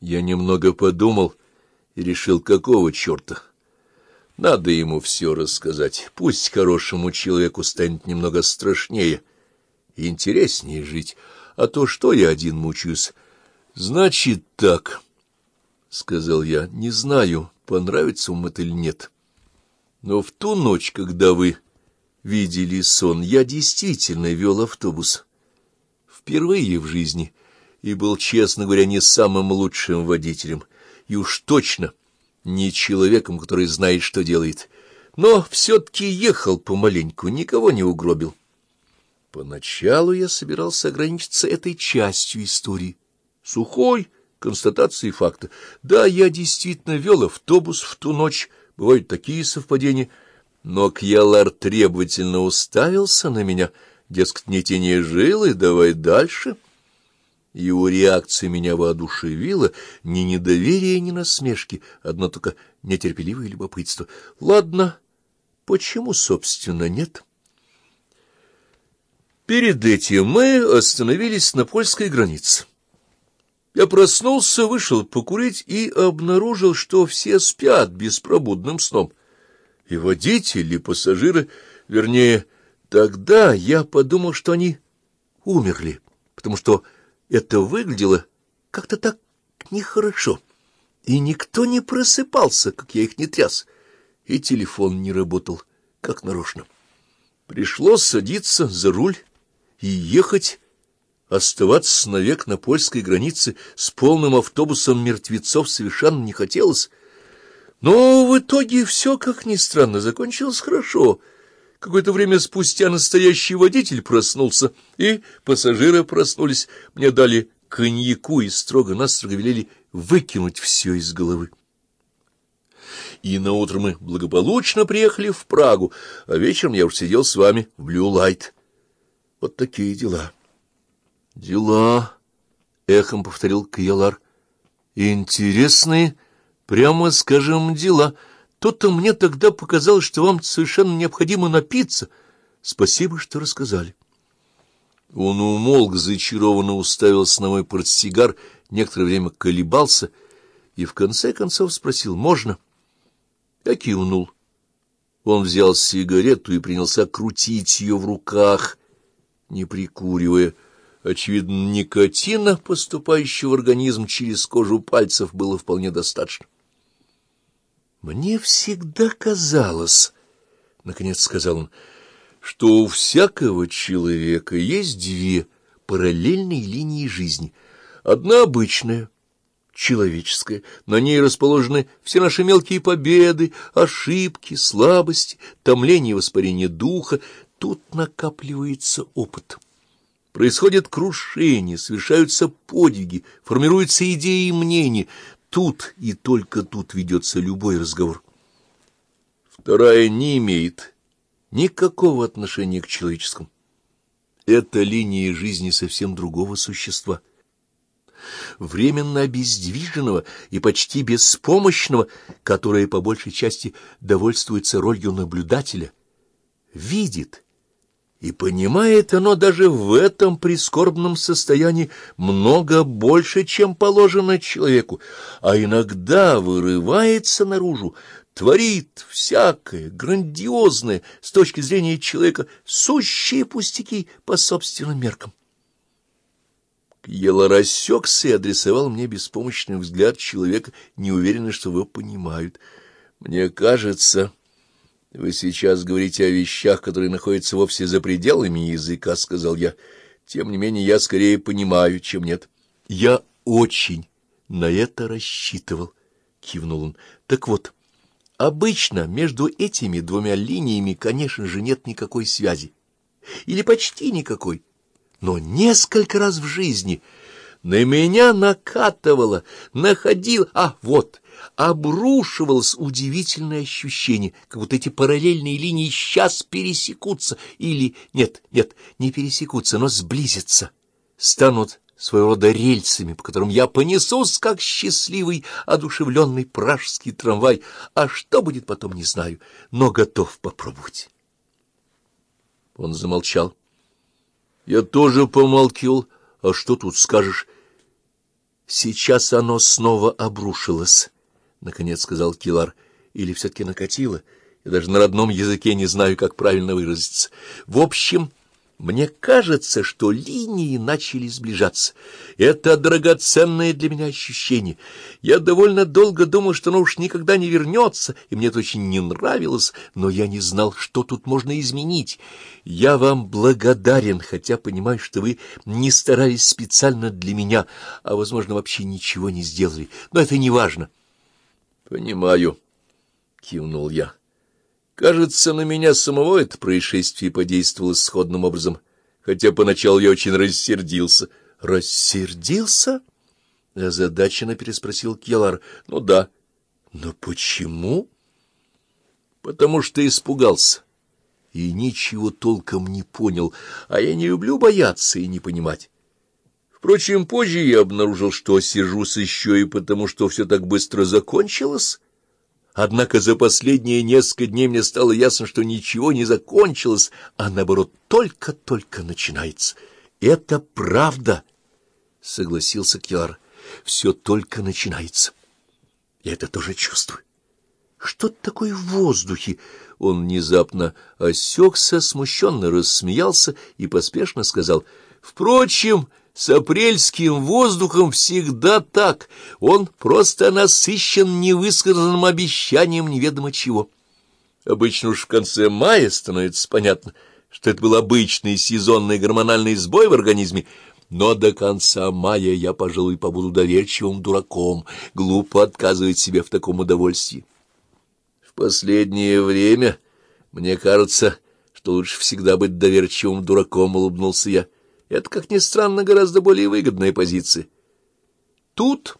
Я немного подумал и решил, какого черта. Надо ему все рассказать. Пусть хорошему человеку станет немного страшнее и интереснее жить. А то что я один мучаюсь? Значит так, — сказал я, — не знаю, понравится вам это или нет. Но в ту ночь, когда вы видели сон, я действительно вел автобус. Впервые в жизни и был, честно говоря, не самым лучшим водителем, и уж точно не человеком, который знает, что делает, но все-таки ехал помаленьку, никого не угробил. Поначалу я собирался ограничиться этой частью истории, сухой констатацией факта. Да, я действительно вел автобус в ту ночь, бывают такие совпадения, но Кьялар требовательно уставился на меня, дескать, не тяни жилы, давай дальше — его реакция меня воодушевила, ни недоверие, ни насмешки, одно только нетерпеливое любопытство. Ладно, почему, собственно, нет? Перед этим мы остановились на польской границе. Я проснулся, вышел покурить и обнаружил, что все спят беспробудным сном. И водители, и пассажиры, вернее, тогда я подумал, что они умерли, потому что это выглядело как-то так нехорошо, и никто не просыпался, как я их не тряс, и телефон не работал, как нарочно. Пришлось садиться за руль и ехать, оставаться навек на польской границе с полным автобусом мертвецов совершенно не хотелось. Но в итоге все, как ни странно, закончилось хорошо — Какое-то время спустя настоящий водитель проснулся, и пассажиры проснулись. Мне дали коньяку и строго-настрого велели выкинуть все из головы. И наутро мы благополучно приехали в Прагу, а вечером я уж сидел с вами в Blue Light. Вот такие дела. — Дела, — эхом повторил Кьялар. — Интересные, прямо скажем, дела — то-то мне тогда показалось, что вам совершенно необходимо напиться. Спасибо, что рассказали. Он умолк, зачарованно уставился на мой портсигар, некоторое время колебался и в конце концов спросил, можно? Я кивнул. Он взял сигарету и принялся крутить ее в руках, не прикуривая. Очевидно, никотина, поступающего в организм через кожу пальцев, было вполне достаточно. Мне всегда казалось, — наконец сказал он, — что у всякого человека есть две параллельные линии жизни. Одна обычная, человеческая, на ней расположены все наши мелкие победы, ошибки, слабости, томление и воспарение духа. Тут накапливается опыт. Происходит крушение, совершаются подвиги, формируются идеи и мнения, Тут и только тут ведется любой разговор. Вторая не имеет никакого отношения к человеческому. Это линия жизни совсем другого существа. Временно обездвиженного и почти беспомощного, которое по большей части довольствуется ролью наблюдателя, видит и понимает оно даже в этом прискорбном состоянии много больше, чем положено человеку, а иногда вырывается наружу, творит всякое грандиозное с точки зрения человека, сущие пустяки по собственным меркам. Ела рассекся и адресовал мне беспомощный взгляд человека, неуверенный, что его понимают. Мне кажется... — Вы сейчас говорите о вещах, которые находятся вовсе за пределами языка, — сказал я. Тем не менее, я скорее понимаю, чем нет. — Я очень на это рассчитывал, — кивнул он. — Так вот, обычно между этими двумя линиями, конечно же, нет никакой связи. Или почти никакой. Но несколько раз в жизни на меня накатывало, находил... А, вот обрушивалось удивительное ощущение, как будто эти параллельные линии сейчас пересекутся, или, нет, нет, не пересекутся, но сблизятся, станут своего рода рельсами, по которым я понесусь, как счастливый, одушевленный пражский трамвай, а что будет потом, не знаю, но готов попробовать. Он замолчал. Я тоже помолкивал, а что тут скажешь? Сейчас оно снова обрушилось, — наконец сказал Килар. Или все-таки накатило. Я даже на родном языке не знаю, как правильно выразиться. В общем... Мне кажется, что линии начали сближаться. Это драгоценное для меня ощущение. Я довольно долго думал, что оно уж никогда не вернется, и мне это очень не нравилось, но я не знал, что тут можно изменить. Я вам благодарен, хотя понимаю, что вы не старались специально для меня, а, возможно, вообще ничего не сделали. Но это не важно. — Понимаю, — кивнул я. Кажется, на меня самого это происшествие подействовало сходным образом, хотя поначалу я очень рассердился. — Рассердился? — озадаченно переспросил Келлар. — Ну да. — Но почему? — Потому что испугался и ничего толком не понял, а я не люблю бояться и не понимать. Впрочем, позже я обнаружил, что сижусь еще и потому, что все так быстро закончилось. Однако за последние несколько дней мне стало ясно, что ничего не закончилось, а наоборот только-только начинается. Это правда, — согласился Кьяр. Все только начинается. Я это тоже чувствую. Что-то такое в воздухе. Он внезапно осекся, смущенно рассмеялся и поспешно сказал. Впрочем, с апрельским воздухом всегда так. Он просто насыщен невысказанным обещанием неведомо чего. Обычно уж в конце мая становится понятно, что это был обычный сезонный гормональный сбой в организме, но до конца мая я, пожалуй, побуду доверчивым дураком, глупо отказывать себе в таком удовольствии. В последнее время, мне кажется, что лучше всегда быть доверчивым дураком, — улыбнулся я. Это, как ни странно, гораздо более выгодная позиция. Тут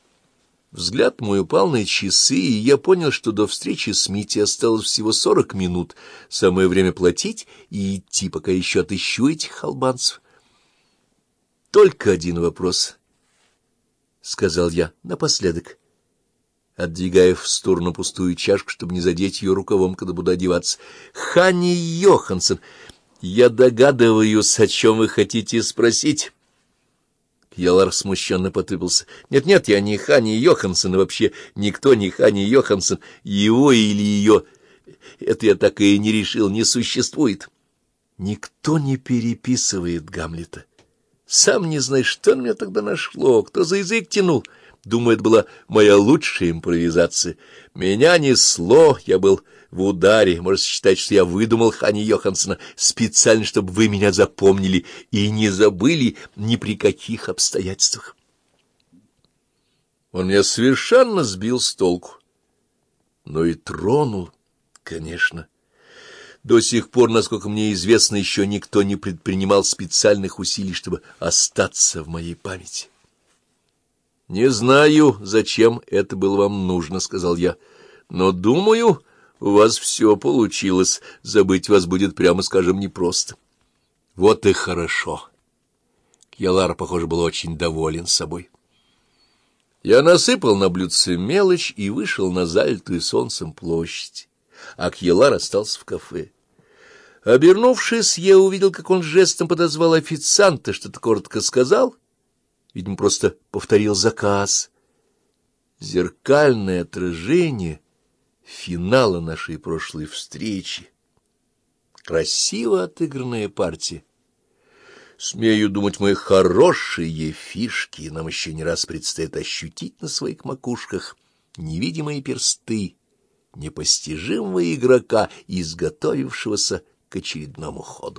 взгляд мой упал на часы, и я понял, что до встречи с Мити осталось всего сорок минут. Самое время платить и идти, пока еще отыщу этих албанцев. Только один вопрос, — сказал я напоследок, отдвигая в сторону пустую чашку, чтобы не задеть ее рукавом, когда буду одеваться. — Ханни Йоханссон! Я догадываюсь, о чем вы хотите спросить. Ялар смущенно потыпался. Нет-нет, я не Хани Йоханссон, и вообще никто не Хани Йоханссон. Его или ее, это я так и не решил, не существует. Никто не переписывает Гамлета. Сам не знаешь, что на меня тогда нашло, кто за язык тянул. Думаю, это была моя лучшая импровизация. Меня несло, я был в ударе. Можно считать, что я выдумал Хани Йоханссона специально, чтобы вы меня запомнили и не забыли ни при каких обстоятельствах. Он меня совершенно сбил с толку. Но и тронул, конечно. До сих пор, насколько мне известно, еще никто не предпринимал специальных усилий, чтобы остаться в моей памяти. «Не знаю, зачем это было вам нужно», — сказал я, — «но, думаю, у вас все получилось. Забыть вас будет, прямо скажем, непросто». «Вот и хорошо». Кьялар, похоже, был очень доволен собой. Я насыпал на блюдце мелочь и вышел на залитую солнцем площадь, а Кьялар остался в кафе. Обернувшись, я увидел, как он жестом подозвал официанта, что-то коротко сказал — Видимо, просто повторил заказ. Зеркальное отражение финала нашей прошлой встречи. Красиво отыгранная партия. Смею думать, мы хорошие фишки, нам еще не раз предстоит ощутить на своих макушках невидимые персты непостижимого игрока, изготовившегося к очередному ходу.